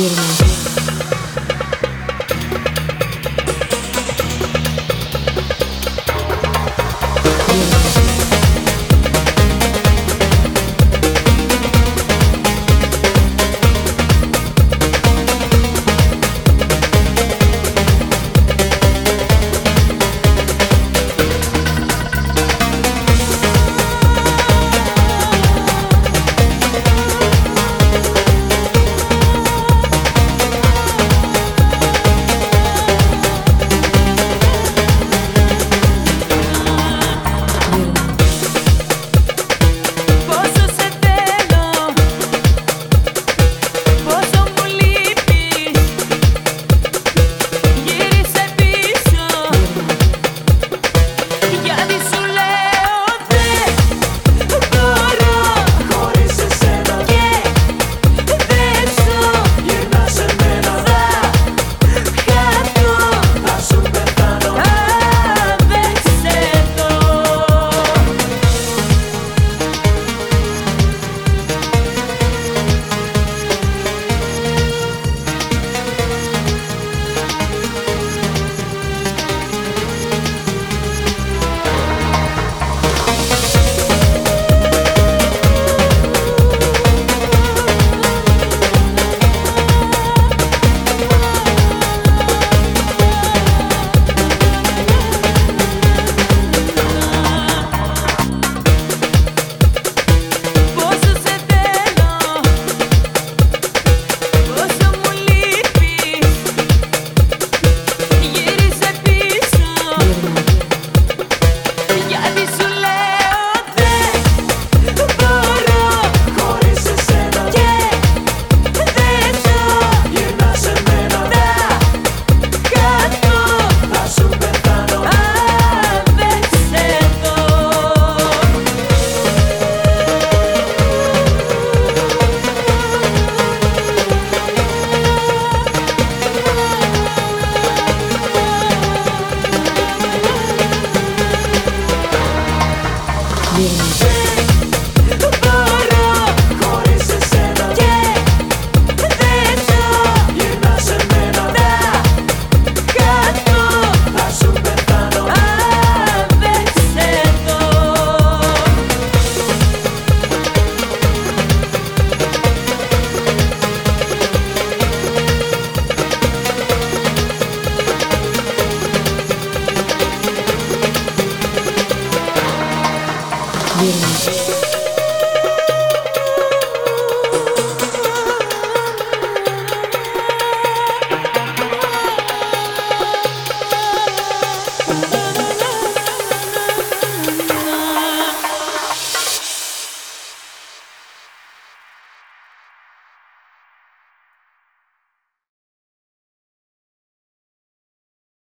invierno. Dance. 眼睛。